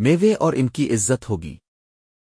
میوے اور ان کی عزت ہوگی۔